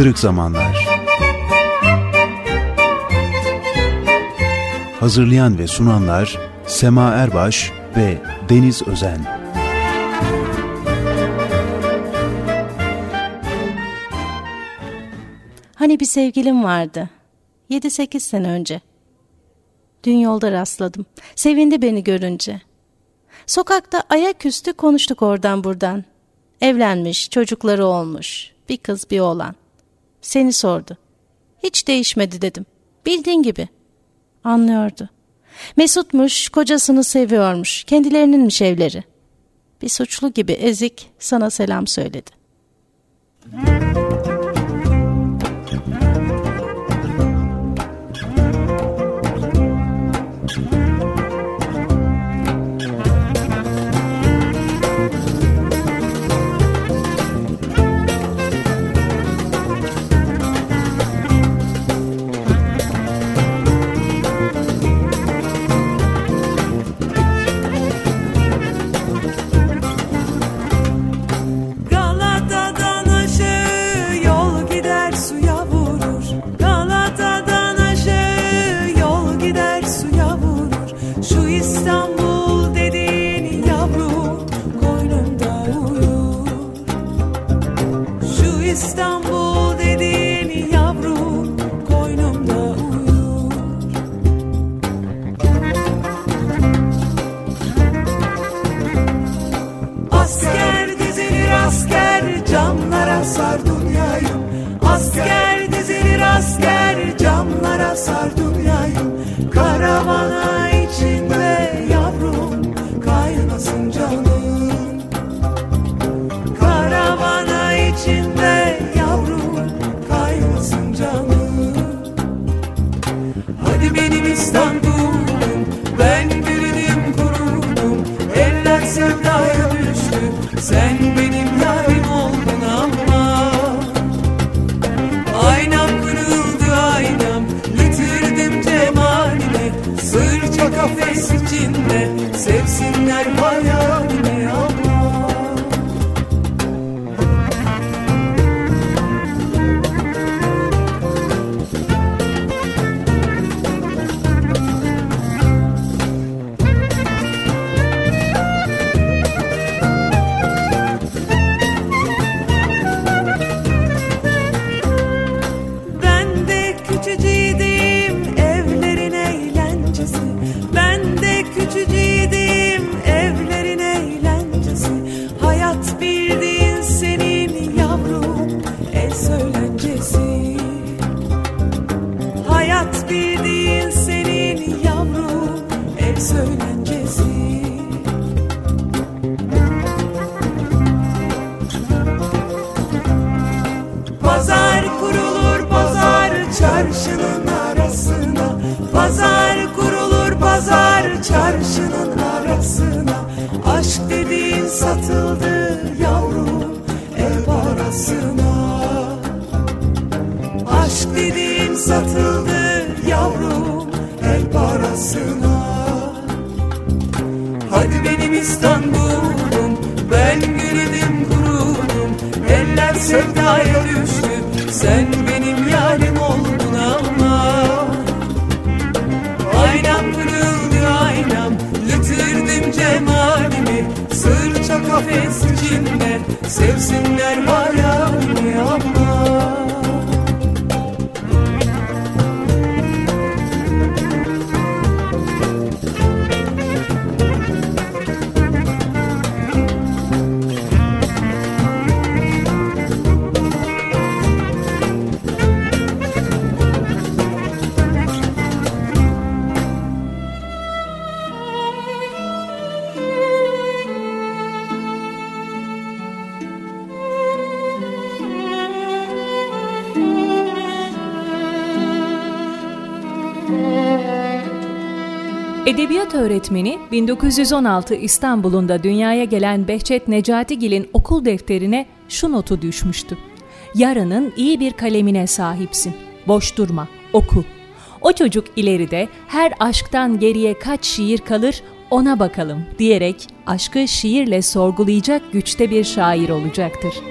Kırık Zamanlar Hazırlayan ve sunanlar Sema Erbaş ve Deniz Özen Hani bir sevgilim vardı. 7-8 sene önce. Dün yolda rastladım. Sevindi beni görünce. Sokakta ayaküstü konuştuk oradan buradan. Evlenmiş, çocukları olmuş. Bir kız bir oğlan. Seni sordu. Hiç değişmedi dedim. Bildiğin gibi. Anlıyordu. Mesutmuş, kocasını seviyormuş. Kendilerininmiş evleri. Bir suçlu gibi ezik sana selam söyledi. Müzik Oscar. Sevdaya düştü. Sen benim yarim oldun ama. Aynam kırıldı aynam. Yitirdim cemalimi. Sırça kafes içinde. Sevsinler hayalimi öğretmeni 1916 İstanbul'unda dünyaya gelen Behçet Necatigil'in okul defterine şu notu düşmüştü. Yarının iyi bir kalemine sahipsin. Boş durma, oku. O çocuk ileride her aşktan geriye kaç şiir kalır ona bakalım diyerek aşkı şiirle sorgulayacak güçte bir şair olacaktır.''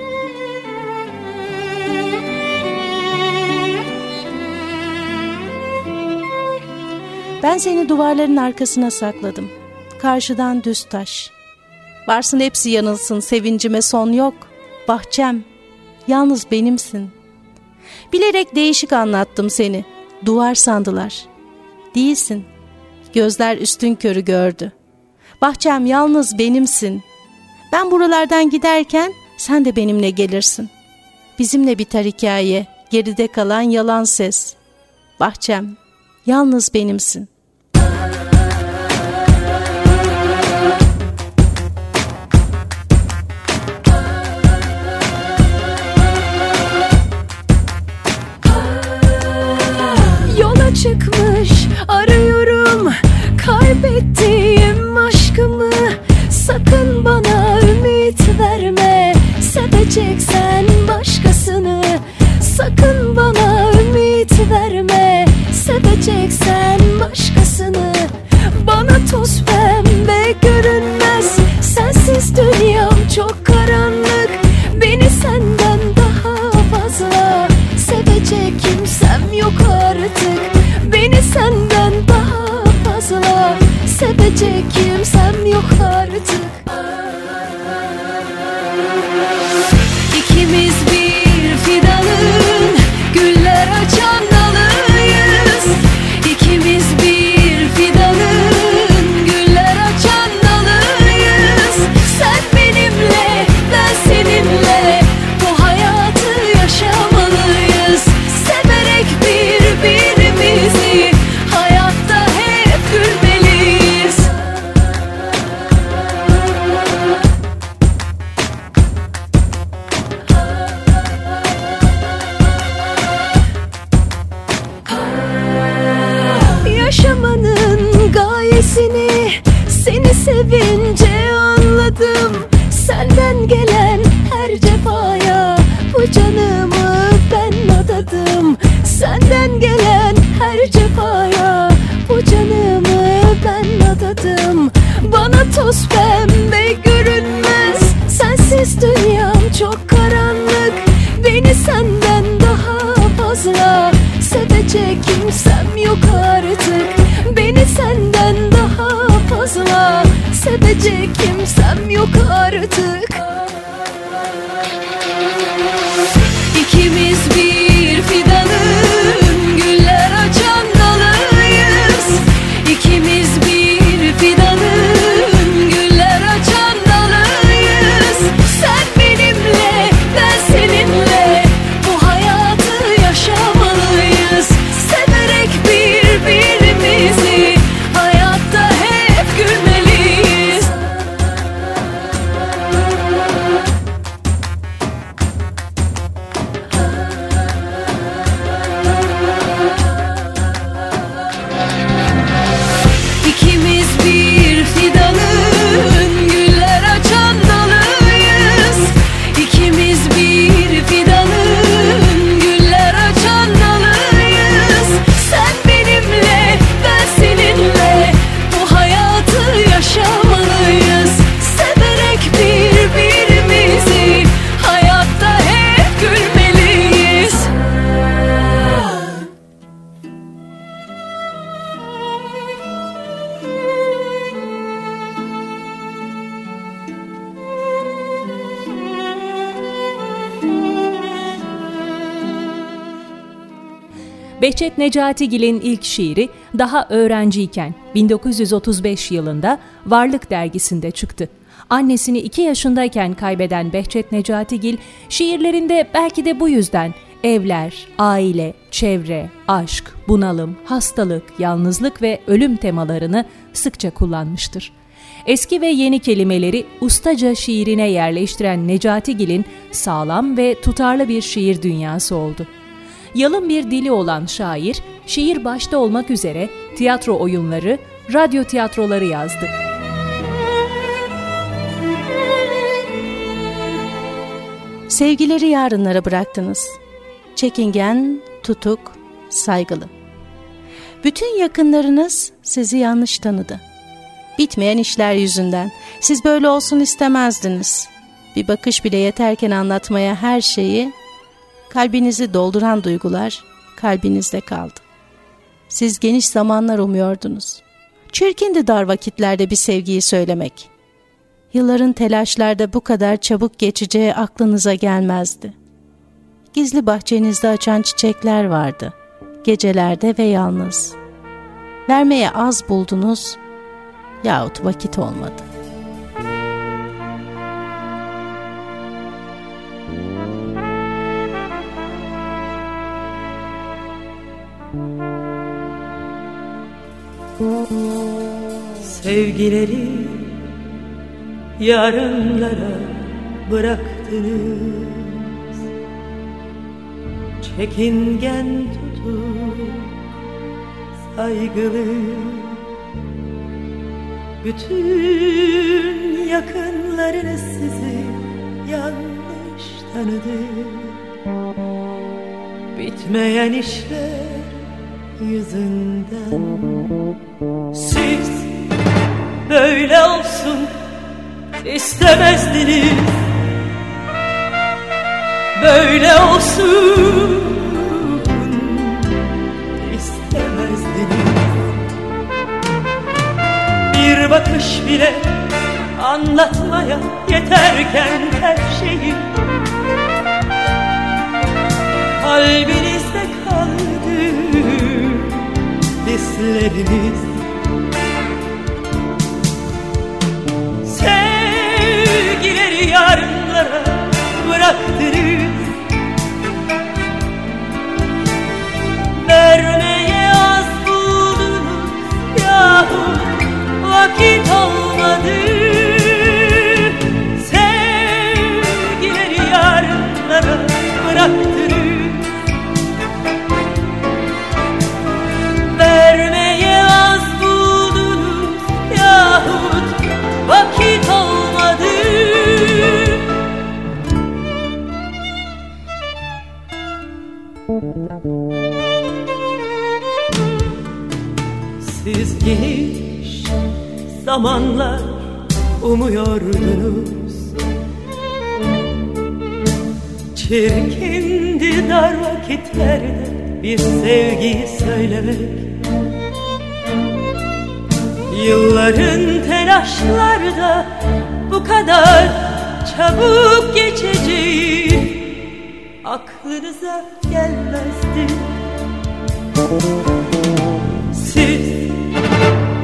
Ben seni duvarların arkasına sakladım. Karşıdan düz taş. Varsın hepsi yanılsın, sevincime son yok. Bahçem, yalnız benimsin. Bilerek değişik anlattım seni. Duvar sandılar. Değilsin. Gözler üstün körü gördü. Bahçem yalnız benimsin. Ben buralardan giderken sen de benimle gelirsin. Bizimle biter hikaye, geride kalan yalan ses. Bahçem, yalnız benimsin. Yola çıkmış arıyorum kaybettiğim aşkımı Sakın bana ümit verme seveceksen artık Behçet Necatigil'in ilk şiiri daha öğrenciyken 1935 yılında Varlık dergisinde çıktı. Annesini 2 yaşındayken kaybeden Behçet Necatigil şiirlerinde belki de bu yüzden evler, aile, çevre, aşk, bunalım, hastalık, yalnızlık ve ölüm temalarını sıkça kullanmıştır. Eski ve yeni kelimeleri ustaca şiirine yerleştiren Necatigil'in sağlam ve tutarlı bir şiir dünyası oldu. Yalın bir dili olan şair, şiir başta olmak üzere tiyatro oyunları, radyo tiyatroları yazdı. Sevgileri yarınlara bıraktınız. Çekingen, tutuk, saygılı. Bütün yakınlarınız sizi yanlış tanıdı. Bitmeyen işler yüzünden. Siz böyle olsun istemezdiniz. Bir bakış bile yeterken anlatmaya her şeyi, kalbinizi dolduran duygular kalbinizde kaldı. Siz geniş zamanlar umuyordunuz. Çirkindi dar vakitlerde bir sevgiyi söylemek. Yılların telaşlarda bu kadar çabuk geçeceği aklınıza gelmezdi. Gizli bahçenizde açan çiçekler vardı. Gecelerde ve yalnız. Vermeye az buldunuz yahut vakit olmadı. Sevgileri yarınlara bıraktınız. Çekingen tutup saygılı Bütün yakınlarınız sizi yanlış tanıdı. Bitmeyen işler yüzünden Siz böyle olsun istemezdiniz. Böyle olsun istemezdiniz. Bir bakış bile anlatmaya yeterken her şeyi. Kalbinizde kaldı hisleriniz zamanlar umuyordunuz. Çirkindi dar vakitlerde bir sevgiyi söylemek. Yılların telaşlarda bu kadar çabuk geçeceği aklınıza gelmezdi. Siz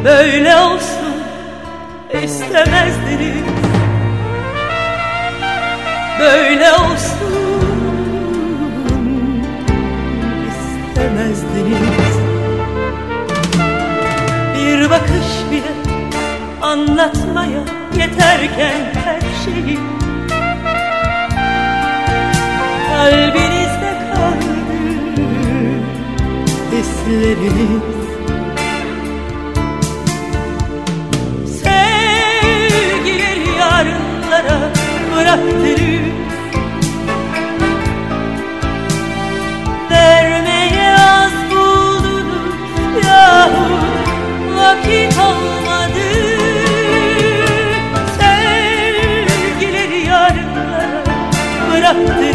böyle olsun istemezdiniz Böyle olsun istemezdiniz. Bir bakış bile anlatmaya yeterken her şeyi. Kalbinizde kaldı hisleriniz bıraktınız Vermeye az buldunuz yahut vakit olmadı. Sevgileri yarınlara bıraktınız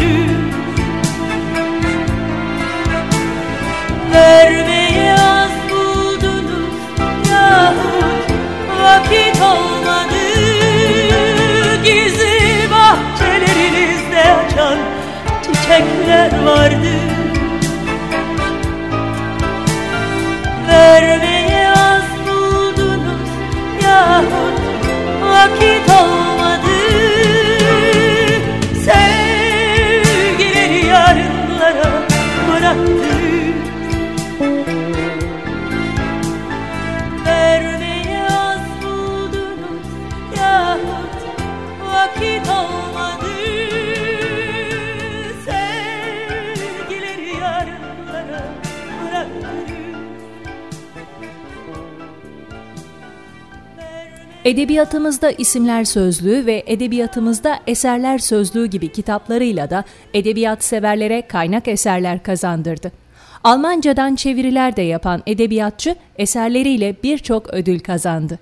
Edebiyatımızda isimler sözlüğü ve edebiyatımızda eserler sözlüğü gibi kitaplarıyla da edebiyat severlere kaynak eserler kazandırdı. Almancadan çeviriler de yapan edebiyatçı eserleriyle birçok ödül kazandı.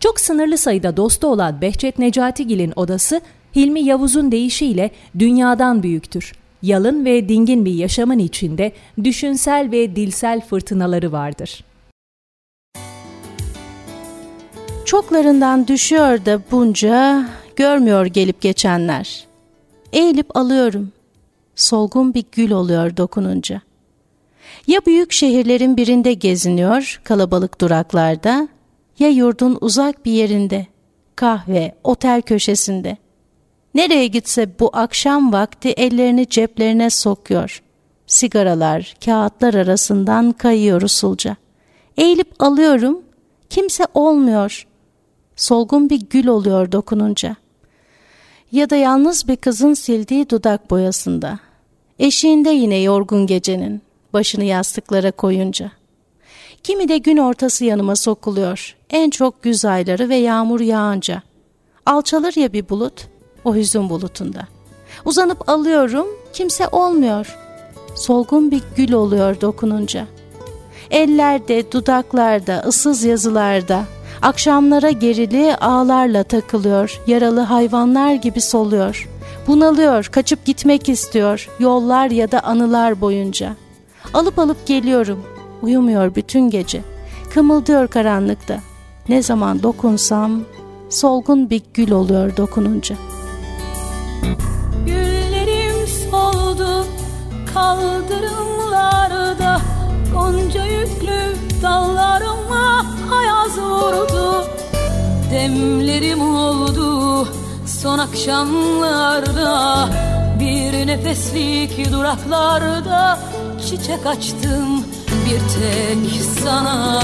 Çok sınırlı sayıda dostu olan Behçet Necatigil'in odası Hilmi Yavuz'un deyişiyle dünyadan büyüktür. Yalın ve dingin bir yaşamın içinde düşünsel ve dilsel fırtınaları vardır. Çoklarından düşüyor da bunca, görmüyor gelip geçenler. Eğilip alıyorum. Solgun bir gül oluyor dokununca. Ya büyük şehirlerin birinde geziniyor, kalabalık duraklarda, ya yurdun uzak bir yerinde, kahve, otel köşesinde. Nereye gitse bu akşam vakti ellerini ceplerine sokuyor. Sigaralar, kağıtlar arasından kayıyor usulca. Eğilip alıyorum, kimse olmuyor. Solgun bir gül oluyor dokununca. Ya da yalnız bir kızın sildiği dudak boyasında. Eşiğinde yine yorgun gecenin, başını yastıklara koyunca. Kimi de gün ortası yanıma sokuluyor. En çok güz ayları ve yağmur yağınca. Alçalır ya bir bulut, o hüzün bulutunda. Uzanıp alıyorum, kimse olmuyor. Solgun bir gül oluyor dokununca. Ellerde, dudaklarda, ıssız yazılarda, akşamlara gerili ağlarla takılıyor, yaralı hayvanlar gibi soluyor. Bunalıyor, kaçıp gitmek istiyor, yollar ya da anılar boyunca. Alıp alıp geliyorum, uyumuyor bütün gece. Kımıldıyor karanlıkta. Ne zaman dokunsam solgun bir gül oluyor dokununca. Güllerim soldu kaldırımlarda Demlerim oldu son akşamlarda. Bir nefeslik duraklarda Çiçek açtım bir tek sana.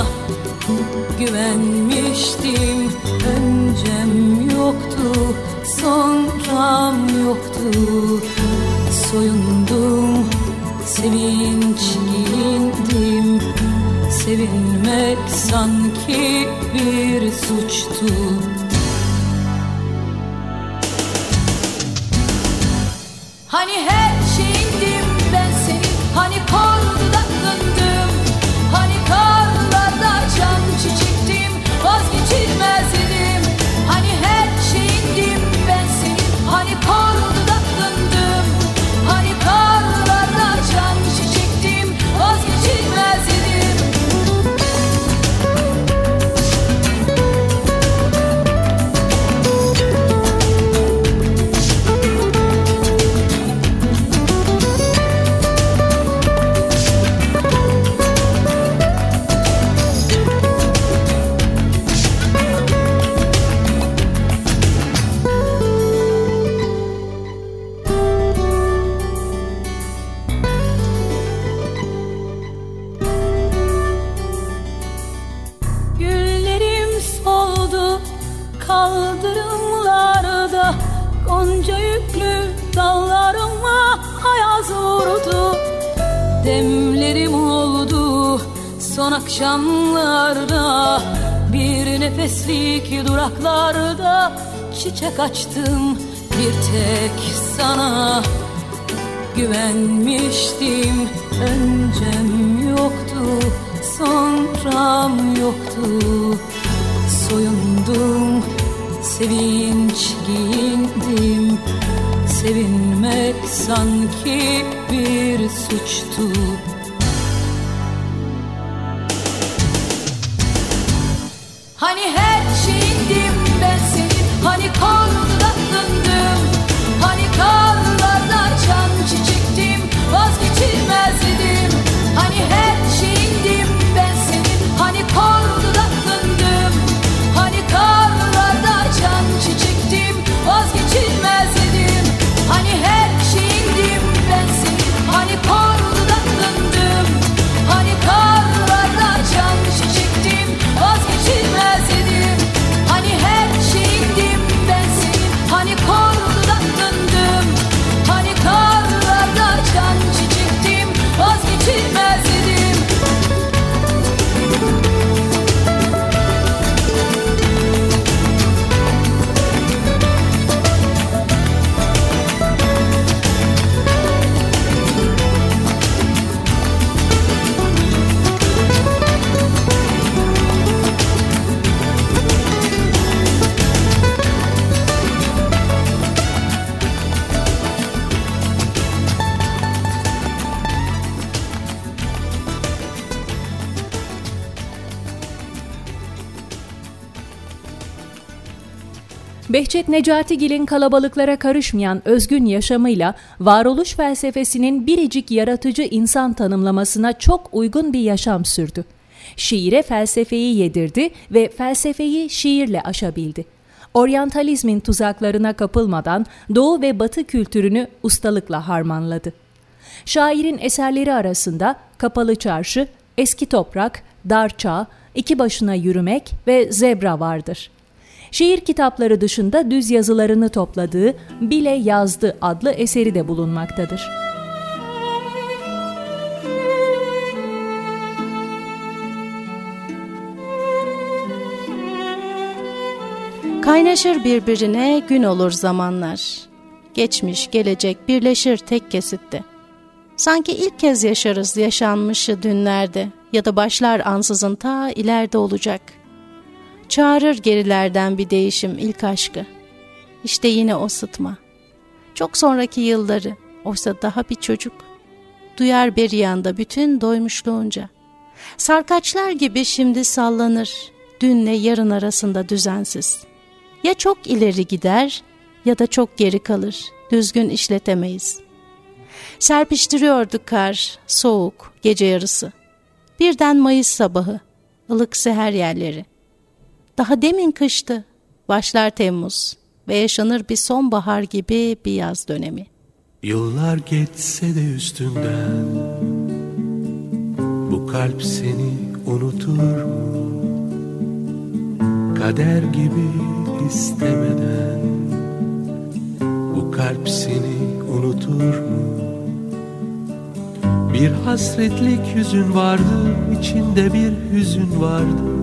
Güvenmiştim öncem yoktu Sonram yoktu. Soyundum sevinç giyindim Sevinmek sanki bir suçtu Çiçek açtım bir tek sana. Güvenmiştim öncem yoktu Sonram yoktu. Soyundum sevinç giyindim. Sevinmek sanki bir suçtu Behçet Necatigil'in kalabalıklara karışmayan özgün yaşamıyla varoluş felsefesinin biricik yaratıcı insan tanımlamasına çok uygun bir yaşam sürdü. Şiire felsefeyi yedirdi ve felsefeyi şiirle aşabildi. Oryantalizmin tuzaklarına kapılmadan Doğu ve Batı kültürünü ustalıkla harmanladı. Şairin eserleri arasında Kapalı Çarşı, Eski Toprak, Dar Çağ, İki Başına Yürümek ve Zebra vardır. Şiir kitapları dışında düz yazılarını topladığı Bile Yazdı adlı eseri de bulunmaktadır. Kaynaşır birbirine gün olur zamanlar. Geçmiş gelecek birleşir tek kesitte. Sanki ilk kez yaşarız yaşanmışı dünlerde ya da başlar ansızın ta ileride olacak. Çağırır gerilerden bir değişim ilk aşkı. İşte yine o sıtma. Çok sonraki yılları, oysa daha bir çocuk. Duyar bir yanda bütün doymuşluğunca. Sarkaçlar gibi şimdi sallanır, dünle yarın arasında düzensiz. Ya çok ileri gider ya da çok geri kalır, düzgün işletemeyiz. Serpiştiriyordu kar, soğuk, gece yarısı. Birden Mayıs sabahı, ılık seher yerleri. Daha demin kıştı, başlar Temmuz ve yaşanır bir sonbahar gibi bir yaz dönemi. Yıllar geçse de üstünden Bu kalp seni unutur mu? Kader gibi istemeden Bu kalp seni unutur mu? Bir hasretlik yüzün vardı, içinde bir hüzün vardı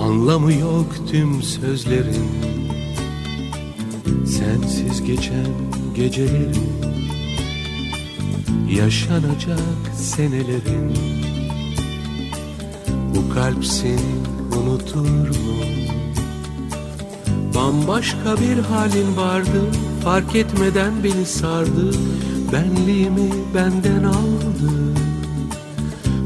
Anlamı yok tüm sözlerin. Sensiz geçen gecelerin. Yaşanacak senelerin. Bu kalp seni unutur mu? Bambaşka bir halin vardı. Fark etmeden beni sardı. Benliğimi benden aldı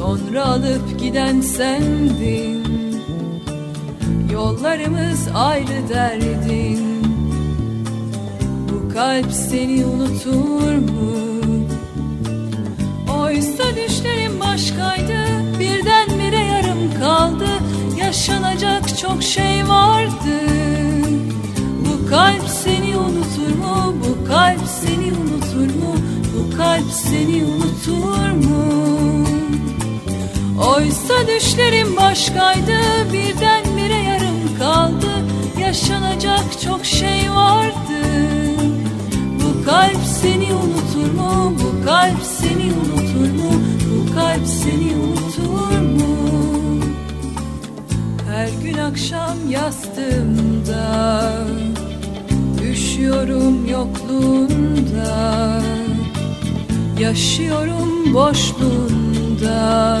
Sonra alıp giden sendin Yollarımız ayrı derdin Bu kalp seni unutur mu? Oysa düşlerim başkaydı Birdenbire yarım kaldı Yaşanacak çok şey vardı Bu kalp seni unutur mu? Bu kalp seni unutur mu? Bu kalp seni unutur mu? Oysa düşlerim başkaydı Birdenbire yarım kaldı Yaşanacak çok şey vardı Bu kalp seni unutur mu? Bu kalp seni unutur mu? Bu kalp seni unutur mu? Her gün akşam yastığımda Üşüyorum yokluğunda Yaşıyorum boşluğunda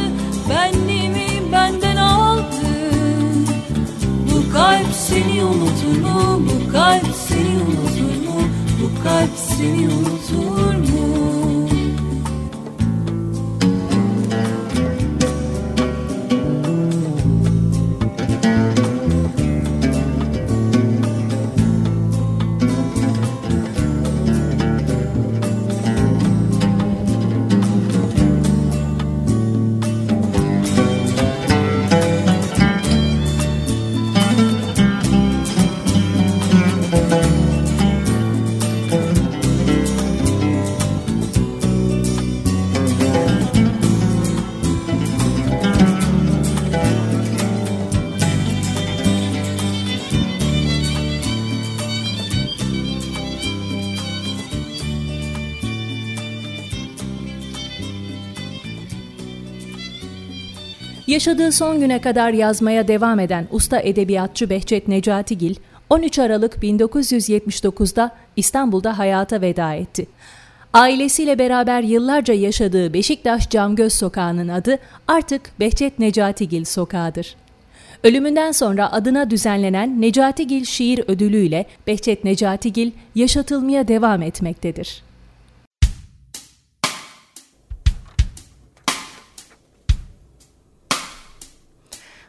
kalp seni unutur mu? Bu kalp seni unutur mu? Bu kalp seni unutur mu? Yaşadığı son güne kadar yazmaya devam eden usta edebiyatçı Behçet Necatigil, 13 Aralık 1979'da İstanbul'da hayata veda etti. Ailesiyle beraber yıllarca yaşadığı Beşiktaş Camgöz Sokağı'nın adı artık Behçet Necatigil Sokağı'dır. Ölümünden sonra adına düzenlenen Necatigil Şiir Ödülü ile Behçet Necatigil yaşatılmaya devam etmektedir.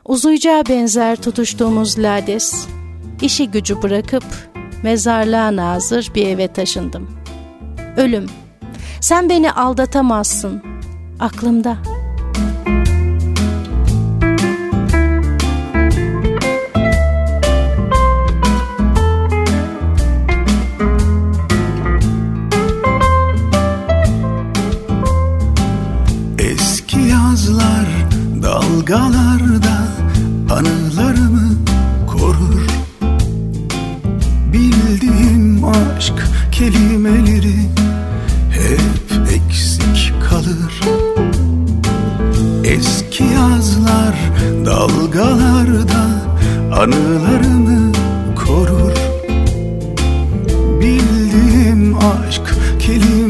Uzuycağa benzer tutuştuğumuz lades, işi gücü bırakıp mezarlığa nazır bir eve taşındım. Ölüm, sen beni aldatamazsın, aklımda. Eski yazlar dalgalarda kelimeleri hep eksik kalır. Eski yazlar dalgalarda anılarımı korur. Bildiğim aşk kelimeleri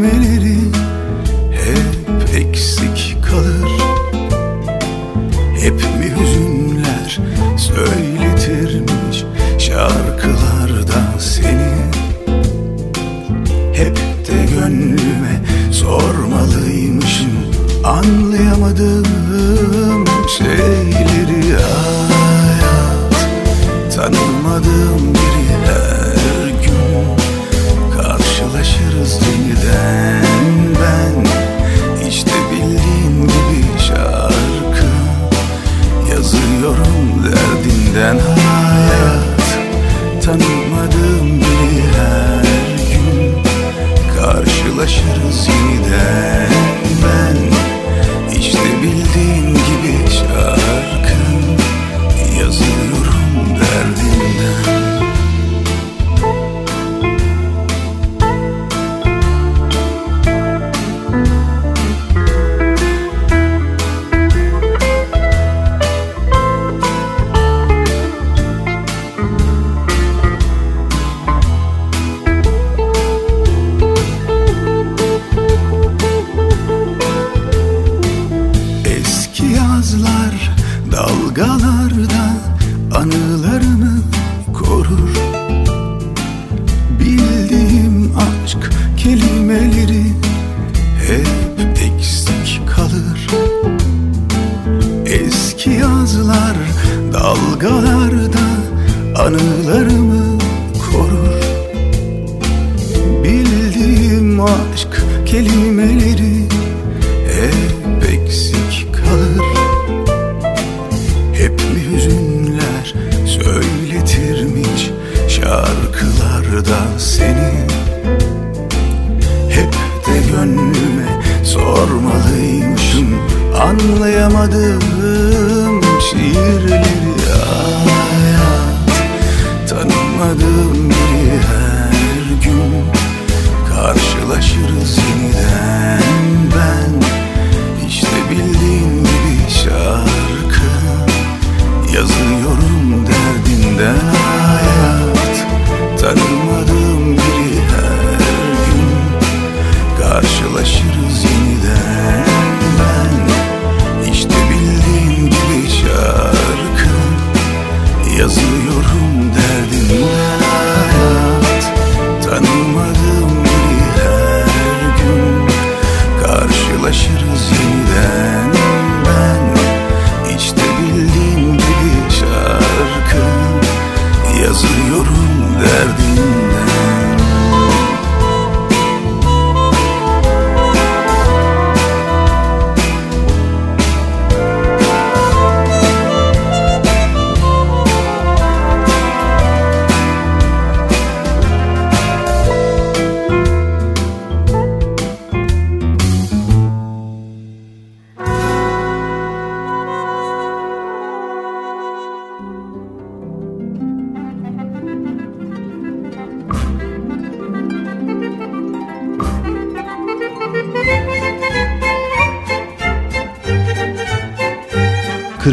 söyletirmiş şarkılarda seni. Hep de gönlüme sormalıymışım anlayamadığım şiirleri hayat Tanımadığım biri her gün Karşılaşırız derdi